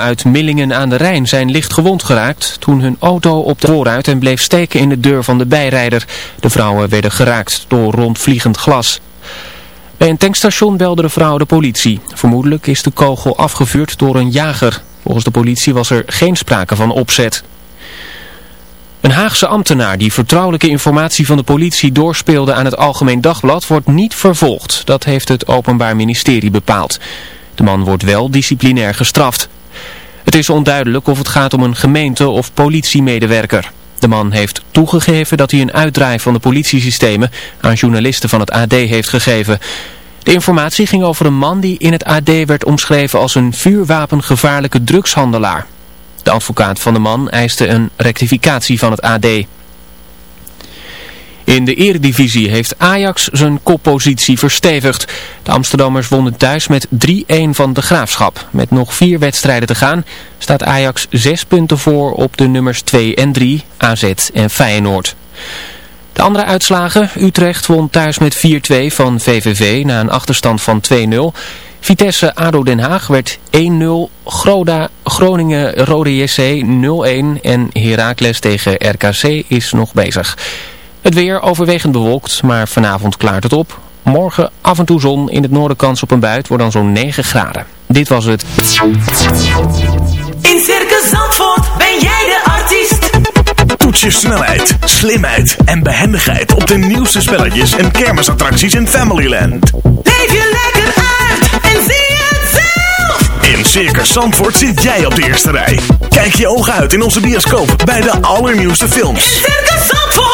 uit Millingen aan de Rijn zijn licht gewond geraakt toen hun auto op de vooruit en bleef steken in de deur van de bijrijder. De vrouwen werden geraakt door rondvliegend glas. Bij een tankstation belde de vrouw de politie. Vermoedelijk is de kogel afgevuurd door een jager. Volgens de politie was er geen sprake van opzet. Een Haagse ambtenaar die vertrouwelijke informatie van de politie doorspeelde aan het Algemeen Dagblad wordt niet vervolgd. Dat heeft het Openbaar Ministerie bepaald. De man wordt wel disciplinair gestraft. Het is onduidelijk of het gaat om een gemeente- of politiemedewerker. De man heeft toegegeven dat hij een uitdraai van de politiesystemen aan journalisten van het AD heeft gegeven. De informatie ging over een man die in het AD werd omschreven als een vuurwapengevaarlijke drugshandelaar. De advocaat van de man eiste een rectificatie van het AD. In de eredivisie heeft Ajax zijn koppositie verstevigd. De Amsterdammers wonnen thuis met 3-1 van de Graafschap. Met nog vier wedstrijden te gaan staat Ajax zes punten voor op de nummers 2 en 3, AZ en Feyenoord. De andere uitslagen, Utrecht won thuis met 4-2 van VVV na een achterstand van 2-0. Vitesse ADO Den Haag werd 1-0, Groda Groningen Rode JC 0-1 en Heracles tegen RKC is nog bezig. Het weer overwegend bewolkt, maar vanavond klaart het op. Morgen af en toe zon, in het noorden kans op een buit, wordt dan zo'n 9 graden. Dit was het. In Circus Zandvoort ben jij de artiest. Toets je snelheid, slimheid en behendigheid op de nieuwste spelletjes en kermisattracties in Familyland. Leef je lekker uit en zie het zelf. In Circus Zandvoort zit jij op de eerste rij. Kijk je ogen uit in onze bioscoop bij de allernieuwste films. In Circus Zandvoort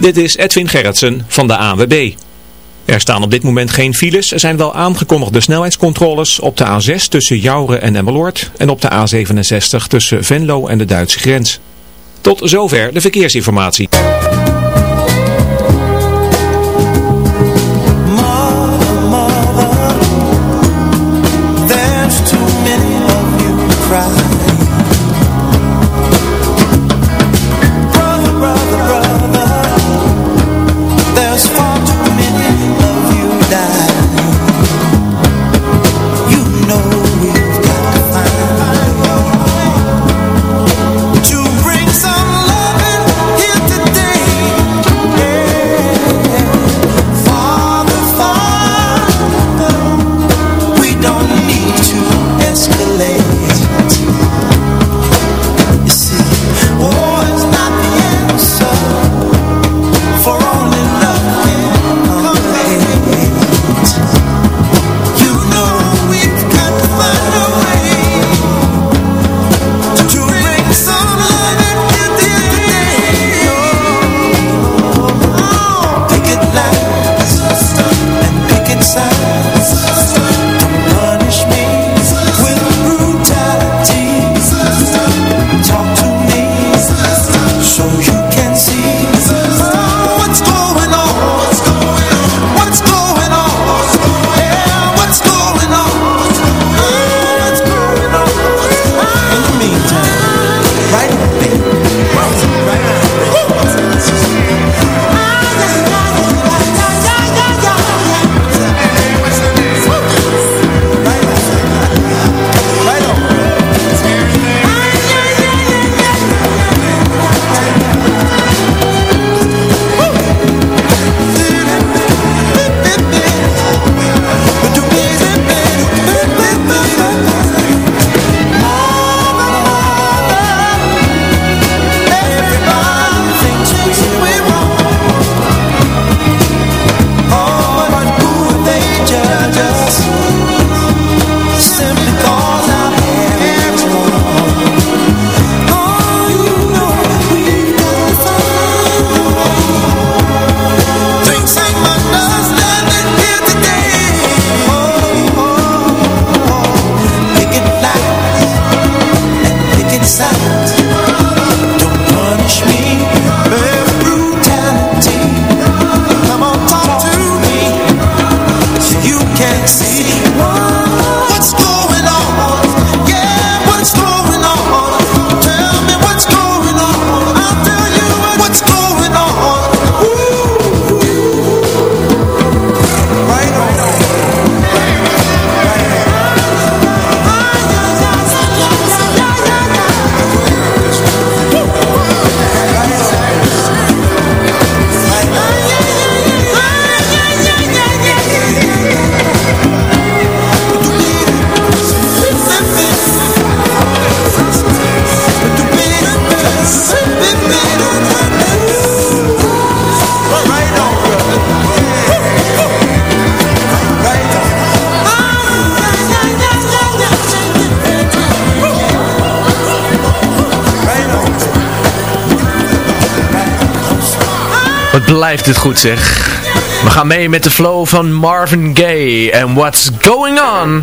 Dit is Edwin Gerritsen van de ANWB. Er staan op dit moment geen files. Er zijn wel aangekondigde snelheidscontroles op de A6 tussen Jouren en Emmeloord en op de A67 tussen Venlo en de Duitse grens. Tot zover de verkeersinformatie. side Blijft dit goed zeg. We gaan mee met de flow van Marvin Gaye en What's Going On.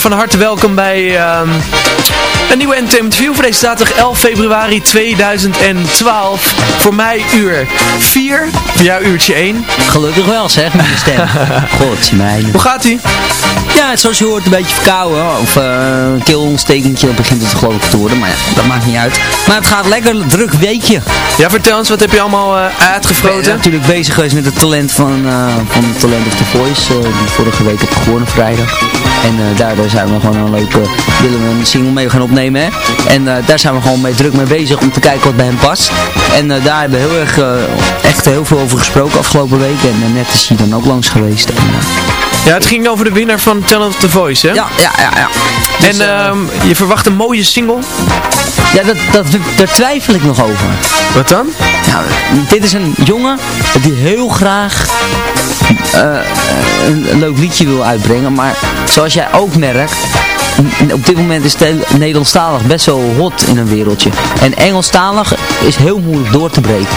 Van harte welkom bij ehm, een nieuwe Entertainment View voor deze zaterdag 11 februari 2012. Voor mij uur 4, voor jou uurtje 1. Gelukkig wel zeg, met je stem. God, mij. Hoe gaat ie? Ja, zoals je hoort, een beetje verkouden. Of eh, een keelontstekentje begint het geloof ik te worden. Maar ja, dat maakt niet uit. Maar het gaat lekker, druk weekje. Ja, vertel eens, wat heb je allemaal eh, Ik ben uitgefroten? natuurlijk bezig geweest met het talent van, eh van Talent of the Voice. eh, die vorige week heb gewonnen vrijdag. En eh, daardoor zijn we gewoon een leuke, willen we een single mee gaan opnemen. Hè? En eh, daar zijn we gewoon mee druk mee bezig om te kijken wat bij hem past. En eh, daar hebben we heel erg, echt heel veel over gesproken afgelopen week. En net is hij dan ook langs geweest. En, Ja, het ging over de winnaar van Talent of the Voice, hè? ja, ja, ja, ja. Dus, En eh, ehm, je verwacht een mooie single. ja, dat, dat, daar twijfel ik nog over. Wat dan? Nou, dit is een jongen die heel graag een, een leuk liedje wil uitbrengen. Maar zoals jij ook merkt, op dit moment is Nederlandstalig best wel hot in een wereldje. En Engelstalig is heel moeilijk door te breken.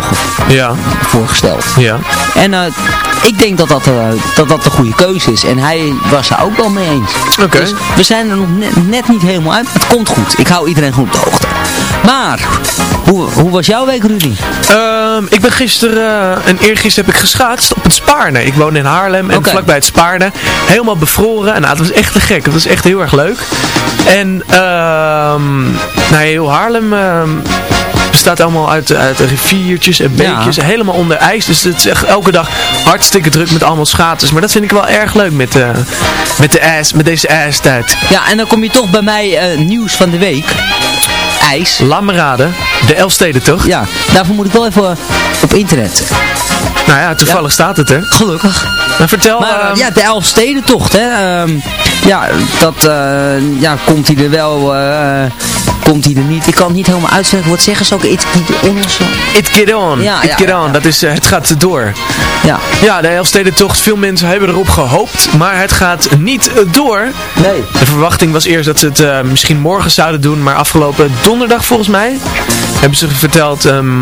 Ja, voorgesteld. ja. En eh, ik denk dat dat, eh, dat dat de goede keuze is. En hij was er ook wel mee eens. Oké. Dus we zijn er nog net, net niet helemaal uit. Het komt goed. Ik hou iedereen goed op de hoogte. Maar, hoe, hoe was jouw week, Rudy? Ehm, ik ben gisteren eh, en eergisteren heb ik geschaatst op het Spaarne. Ik woon in Haarlem en vlakbij het Spaarne. Helemaal bevroren. En nou, het was echt te gek. Het was echt heel erg leuk. En ehm nou, heel Haarlem ehm, bestaat allemaal uit, uit riviertjes en Ja. beekjes. Helemaal onder ijs. Dus het is echt elke dag hartstikke druk met allemaal schaters. Maar dat vind ik wel erg leuk met, eh, met, de ijs, met deze ijstijd. Ja, en dan kom je toch bij mij eh, nieuws van de week. IJs. Laat me raden. De Elfsteden toch? Ja, daarvoor moet ik wel even op internet. Nou ja, toevallig staat het hè. Gelukkig. Maar vertel... Maar ehm, ja, de Elfstedentocht, hè. ehm, ja, dat eh, ja, komt hij er wel, eh, komt hij er niet. Ik kan het niet helemaal uitspreken. Wat zeggen ze ook? It, it, on of zo? It get on. Ja, It ja, get on. ja. Dat is, eh, het gaat door. Ja. Ja, de Elfstedentocht. Veel mensen hebben erop gehoopt. Maar het gaat niet door. Nee. De verwachting was eerst dat ze het misschien morgen zouden doen. Maar afgelopen donderdag volgens mij hebben ze verteld ehm,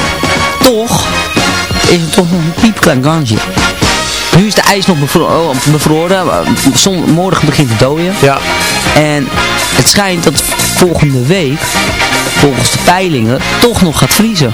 toch is het toch nog een piepklein kansje. Nu is de ijs nog bevro oh, bevroren. Zon, morgen begint het dooien. Ja. En het schijnt dat volgende week, volgens de peilingen, toch nog gaat vriezen.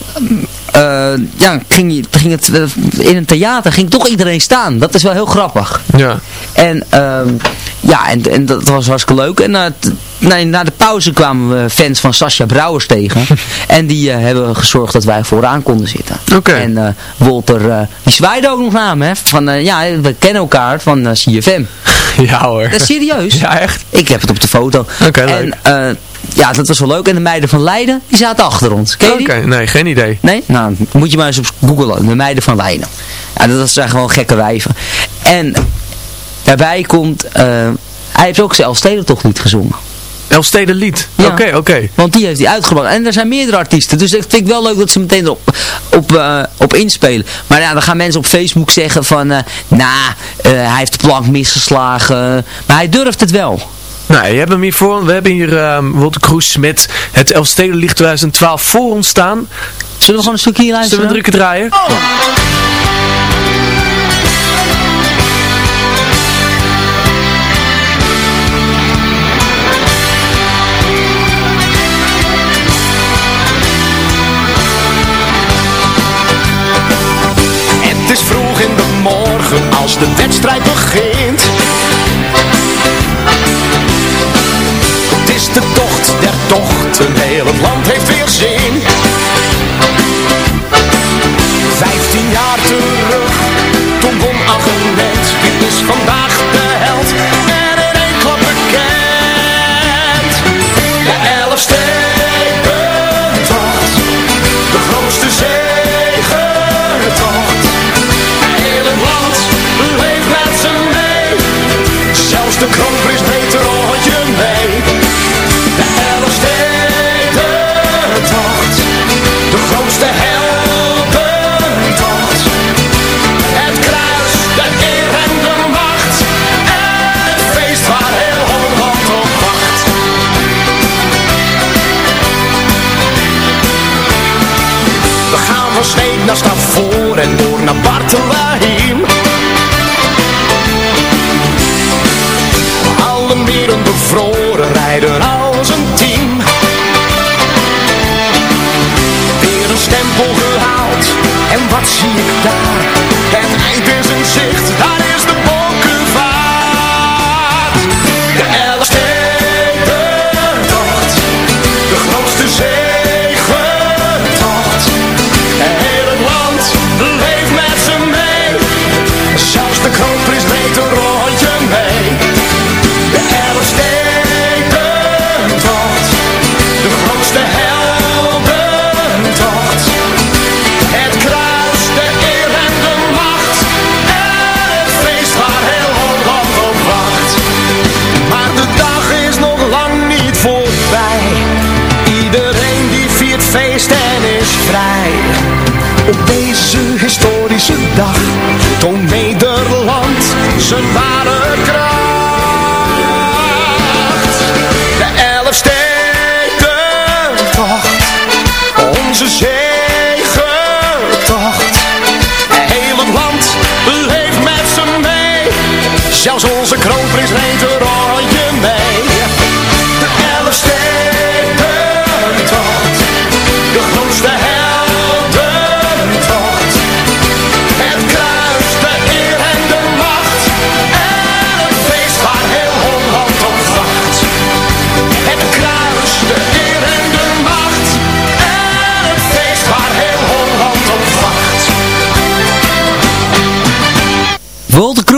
eh, ja, ging, ging het, eh, in een theater ging toch iedereen staan. Dat is wel heel grappig. Ja. En ehm, ja, en, en dat was hartstikke leuk. En t- nee, na de pauze kwamen we fans van Sascha Brouwers tegen. en die eh, hebben gezorgd dat wij vooraan konden zitten. Oké. En Walter, eh, die zwaaide ook nog naar me. Hè, van, ja, we kennen elkaar van CFM. Ja hoor. Dat is serieus. Ja, echt? Ik heb het op de foto. Oké, en leuk. eh, ja, dat was wel leuk. En de meiden van Leiden, die zaten achter ons. Oké, nee, geen idee. Nee? Nou, moet je maar eens op googlen. De meiden van Leiden. Ja, dat zijn gewoon gekke wijven. En daarbij komt... eh, hij heeft ook toch niet gezongen. Elfsteden lied. Ja. Oké, oké. Want die heeft hij uitgebracht. En er zijn meerdere artiesten. Dus dat vind ik wel leuk dat ze meteen erop op, eh, op inspelen. Maar ja, dan gaan mensen op Facebook zeggen van... eh nou, hij heeft de plank misgeslagen. Maar hij durft het wel. Nou, je hebt hem hier voor. We hebben hier um, Walter Kroes met het Elfsteden lied 2012 voor ons staan. Zullen we gewoon een stukje hier Zullen luisteren? we drukken draaien? Het is vroeg in de morgen als de wedstrijd begint. Is de tocht der tochten, heel het land heeft weer zin. Vijftien jaar terug, toen won Aggenet. Wie is vandaag de held Zelfs onze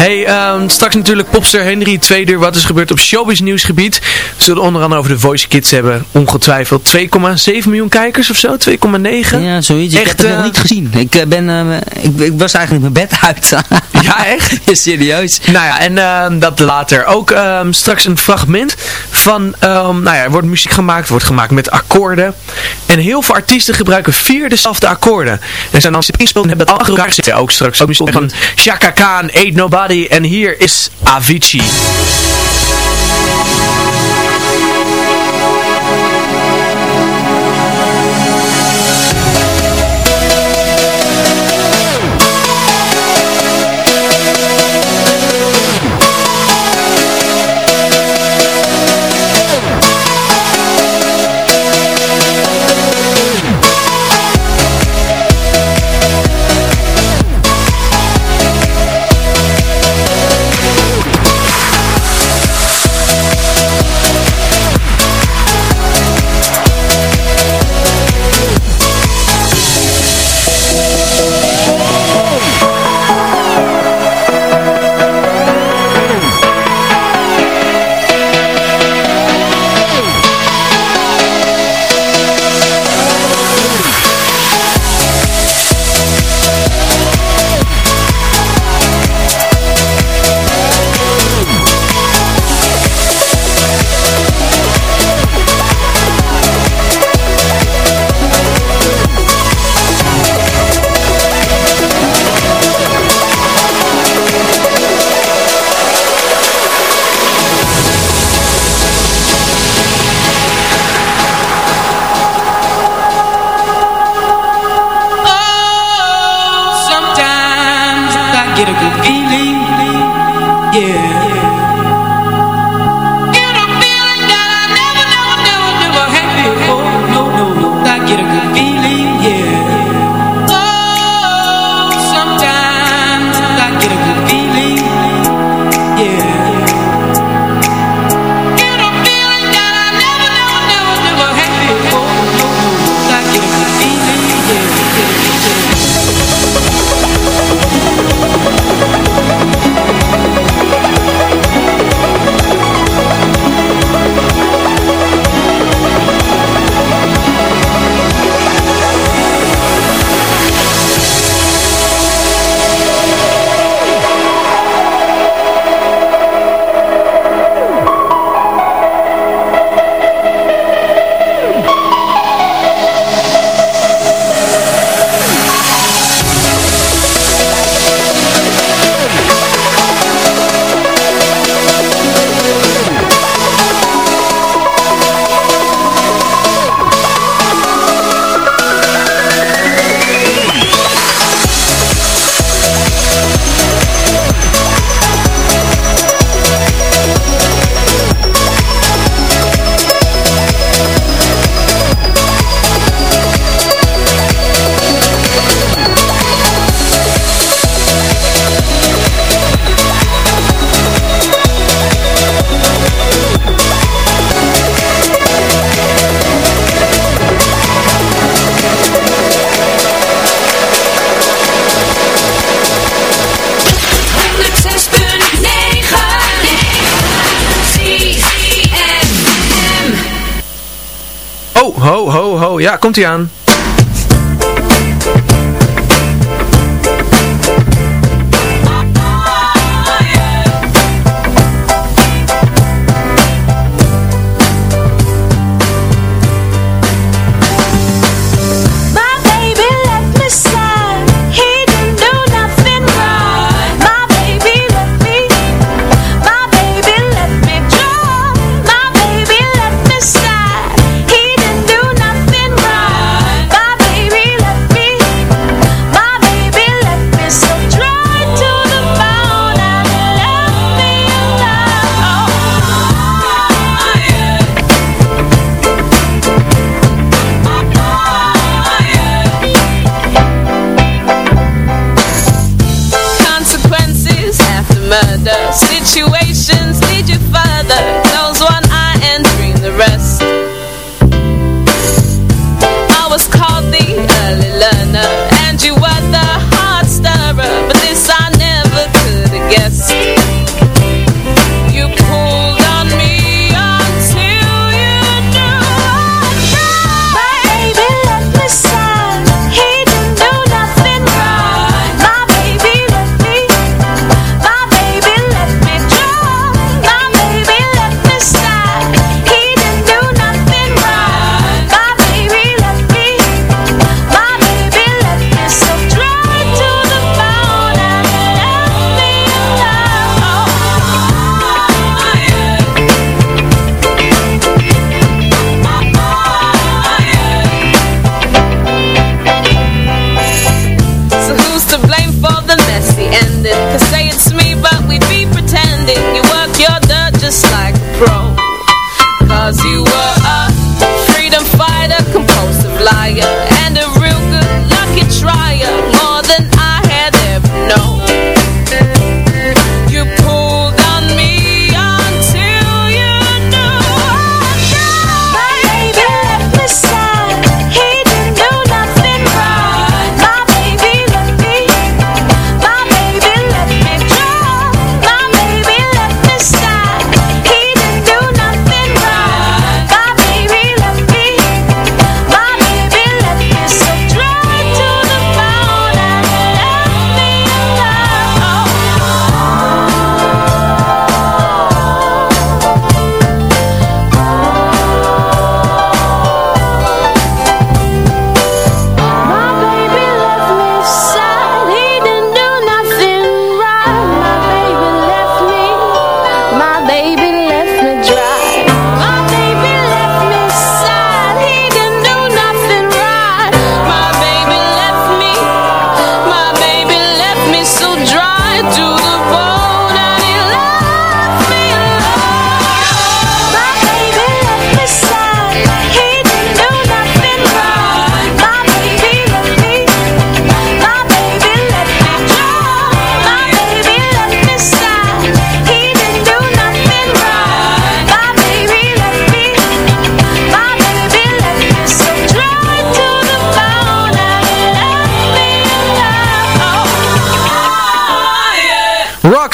Hey, ehm, straks natuurlijk popster Henry, tweede uur. Wat is gebeurd op showbiz nieuwsgebied. We zullen onder andere over de Voice Kids hebben. Ongetwijfeld 2,7 miljoen kijkers of zo. 2,9. Ja, zoiets. Ik Echt, heb het eh, nog niet gezien. Ik, eh, ben, eh, ik, ik was eigenlijk mijn bed uit. Ja, echt? Ja, serieus. Nou ja, en ehm, dat later. Ook ehm, straks een fragment van, ehm, nou ja, er wordt muziek gemaakt, wordt gemaakt met akkoorden. En heel veel artiesten gebruiken vier dezelfde akkoorden. En zijn dan ingespeeld en hebben al achter elkaar zitten. Ook straks ook muziek van Chaka Khan, Ain't Nobody. En hier is Avicii. Ja, komt ie aan.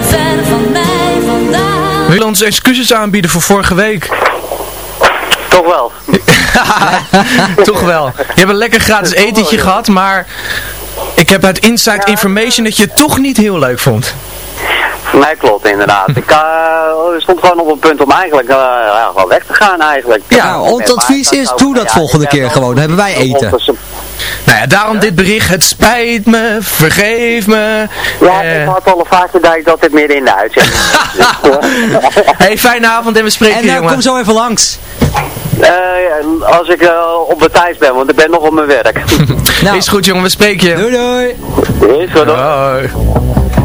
Te ver van mij vandaan. Wil je ons excuses aanbieden voor vorige week? Toch wel. Toch wel. Je hebt een lekker gratis etentje gehad, maar ik heb uit inside information dat je het toch niet heel leuk vond. Nee, klopt inderdaad. Ik eh, stond gewoon op een punt om eigenlijk eh, ja, gewoon weg te gaan eigenlijk. Ja, ons advies is, doe dat volgende keer gewoon. Dan hebben wij eten. Nou ja, daarom dit bericht. Het spijt me, vergeef me. Ja, Eh, ik had al een vaak gedacht dat dit midden in de uitzending hey, fijne avond en we spreken En je, nou, jongen. kom zo even langs. Eh, als ik eh, op mijn tijd ben, want ik ben nog op mijn werk. Is goed jongen, we spreken je. Doei doei. Is goed hoor.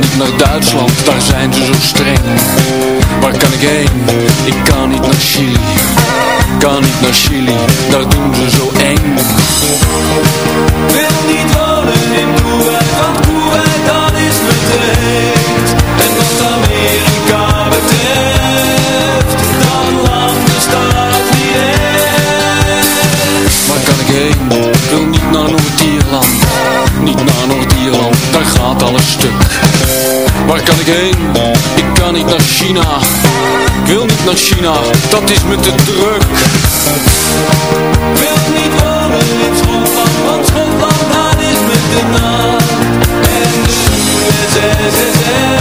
kan niet naar Duitsland, daar zijn ze zo streng. Waar kan ik heen? Ik kan niet naar Chili. Kan niet naar Chili, daar doen ze zo eng. Wil niet wonen in Kuwait, want Kuwait dat is me te. En wat Amerika betreft, dat land bestaat niet echt. Waar kan ik heen? Wil niet naar Noord-Ierland, niet naar Noord-Ierland, daar gaat alles stuk Waar kan ik heen? Ik kan niet naar China. Wil niet naar China, dat is me te druk. Wil niet wonen in Schotland, want Schotland, daar is me te naam. En de USSR.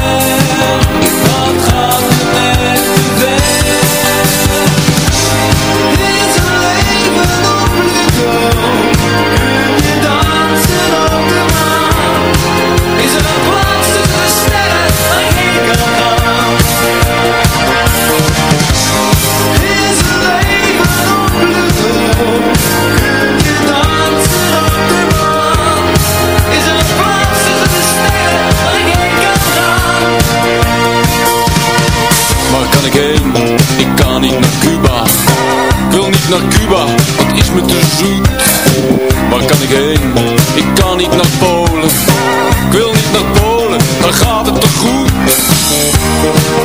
niet naar Cuba, het is me te zoet. Waar kan ik heen? Ik kan niet naar Polen. Ik wil niet naar Polen, dan gaat het toch goed.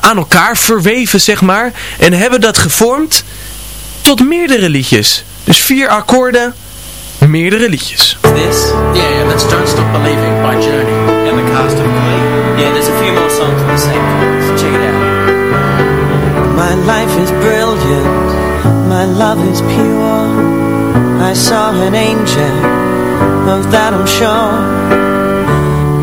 aan elkaar verweven, zeg maar. En hebben dat gevormd tot meerdere liedjes. Dus vier akkoorden, meerdere liedjes. This? Yeah, yeah, that's Don't Stop Believing by Journey. And the cast of Glee? Yeah, there's a few more songs with the same chords. Check it out. My life is brilliant, my love is pure. I saw an angel, of that I'm sure.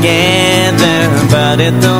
together, but it don't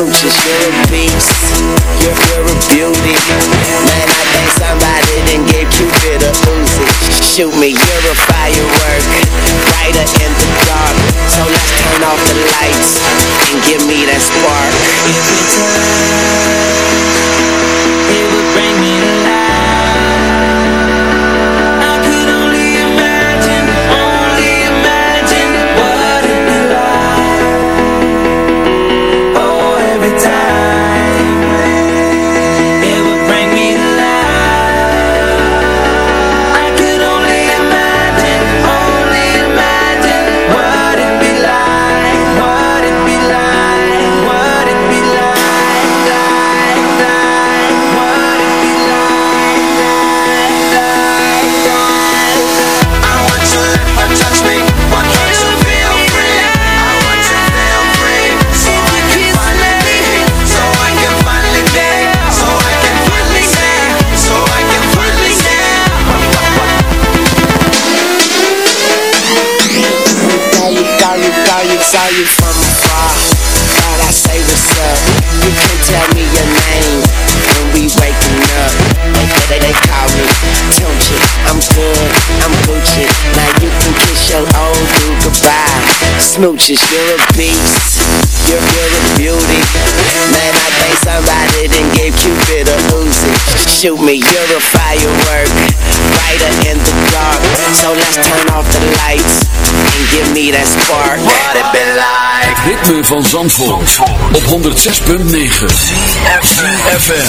You're a beast. You're, you're a beauty. Man, I think somebody didn't give Cupid a Uzi. Shoot me, you're a smooches. You're a beast. You're, you're a beauty. Man, I think somebody then gave Cupid a Uzi. Shoot me, you're a firework. Brighter in the dark. So let's turn off the lights and give me that spark. What it been like? Het ritme van Zandvoort, op 106.9 FM.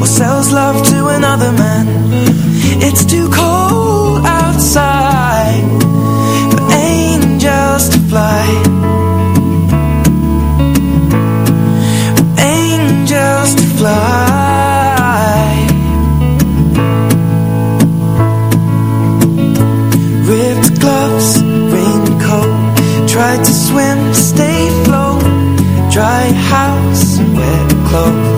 or sells love to another man. It's too cold outside for angels to fly. For angels to fly. Ripped gloves, raincoat, tried to swim, stay float. Dry house, wet clothes.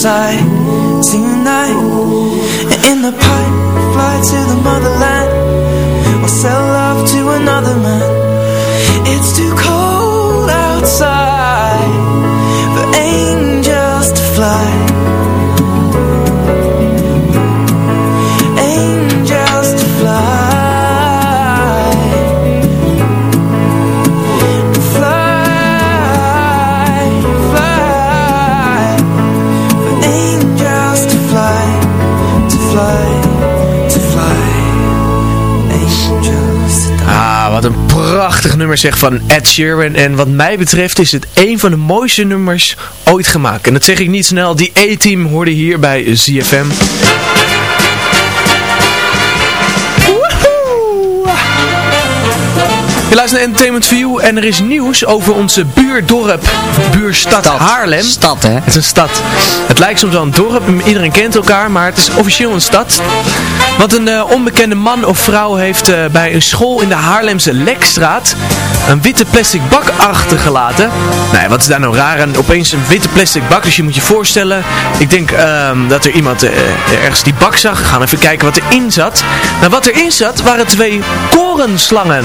Outside tonight. In the pipe, fly to the motherland. Or sell love to another man nummer zeg van Ed Sheeran. En wat mij betreft is het een van de mooiste nummers ooit gemaakt. En dat zeg ik niet snel. Die A-team hoorde hier bij ZFM. Je luistert naar Entertainment View en er is nieuws over onze buurdorp, buurstad Haarlem. Stad, hè? Het is een stad. Het lijkt soms wel een dorp, iedereen kent elkaar, maar het is officieel een stad. Want een eh, onbekende man of vrouw heeft eh, bij een school in de Haarlemse Lekstraat een witte plastic bak achtergelaten. Nou wat is daar nou raar aan? Opeens een witte plastic bak, dus je moet je voorstellen. Ik denk ehm, dat er iemand eh, ergens die bak zag. We gaan even kijken wat erin zat. Nou, wat erin zat waren twee korenslangen.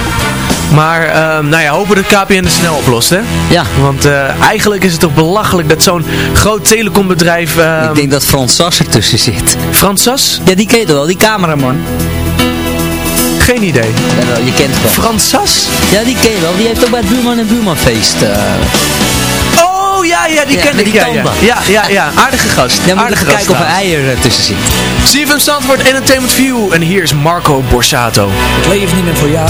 Maar, ehm, nou ja, hopen dat KPN het snel oplost, hè? Ja. Want eh, eigenlijk is het toch belachelijk dat zo'n groot telecombedrijf... ehm, Ik denk dat Frans Sas ertussen zit. Frans Sas? Ja, die ken je toch wel, die cameraman. Geen idee. Ja, wel, je kent het wel. Frans Sas? Ja, die ken je wel. Die heeft ook bij het buurman en buurmanfeest. eh Oh, ja, ja, die Ja, ken ik. die Ja, ja. ja, ja, ja. Aardige gast. ja, moet Aardige gast kijken of er trouwens. eier eh, tussen zit. CFM Zandvoort Entertainment View. En hier is Marco Borsato. Ik leef niet meer voor jou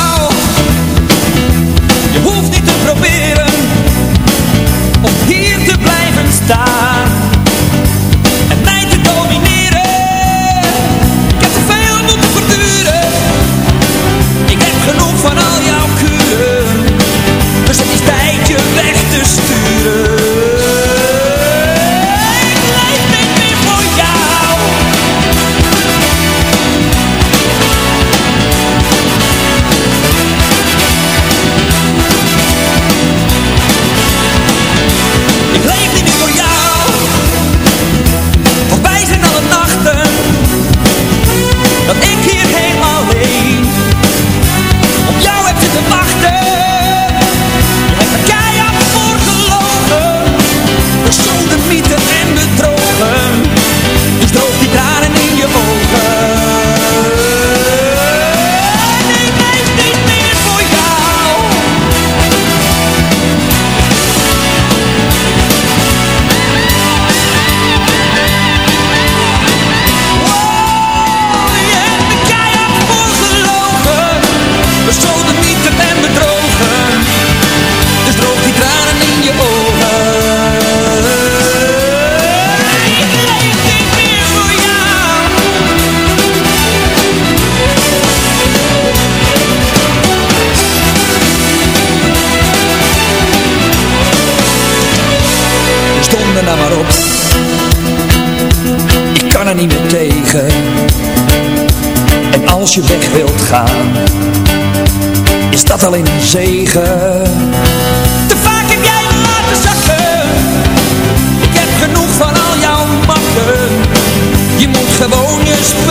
gewoon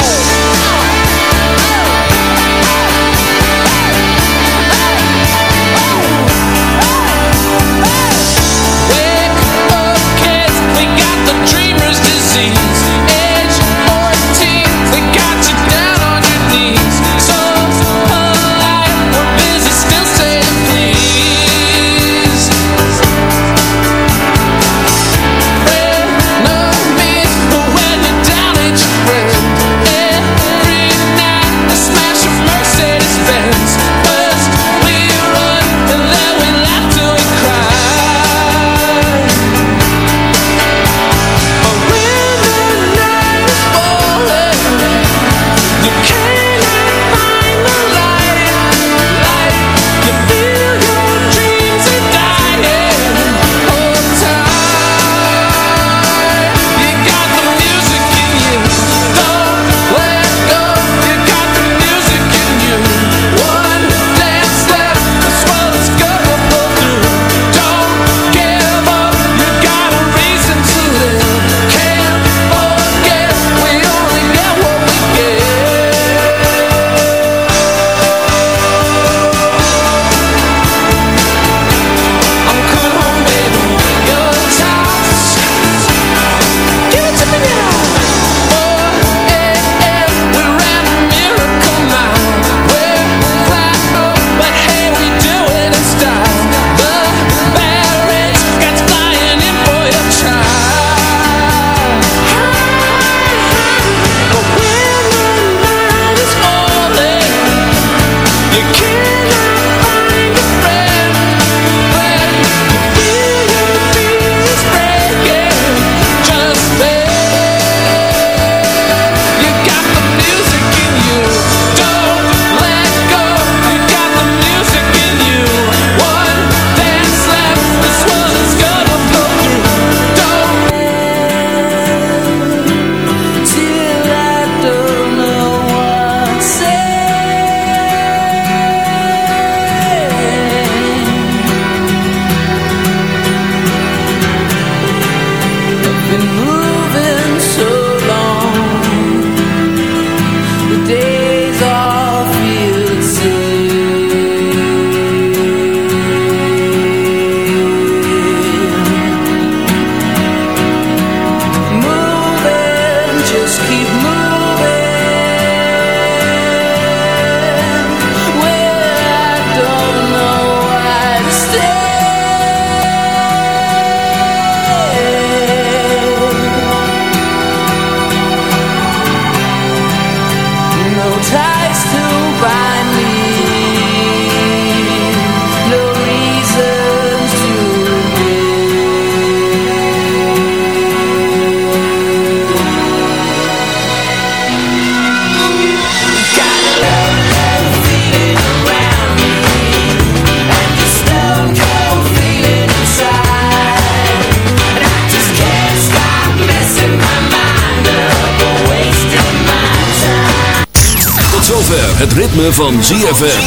Van ZFM.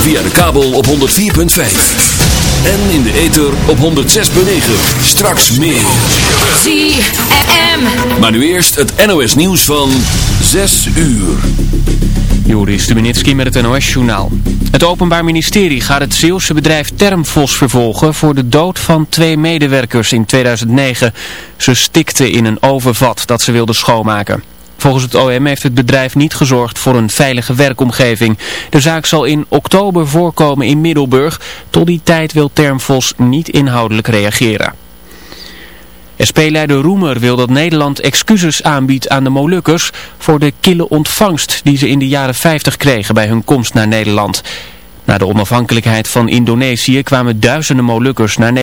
Via de kabel op 104.5. En in de ether op 106.9. Straks meer. ZFM. Maar nu eerst het NOS nieuws van 6 uur. Joris Stubenitski met het NOS-journaal. Het Openbaar Ministerie gaat het Zeeuwse bedrijf Termfos vervolgen voor de dood van twee medewerkers in 2009. Ze stikten in een ovenvat dat ze wilden schoonmaken. Volgens het OM heeft het bedrijf niet gezorgd voor een veilige werkomgeving. De zaak zal in oktober voorkomen in Middelburg. Tot die tijd wil Termfos niet inhoudelijk reageren. SP-leider Roemer wil dat Nederland excuses aanbiedt aan de Molukkers voor de kille ontvangst die ze in de jaren 50 kregen bij hun komst naar Nederland. Na de onafhankelijkheid van Indonesië kwamen duizenden Molukkers naar Nederland.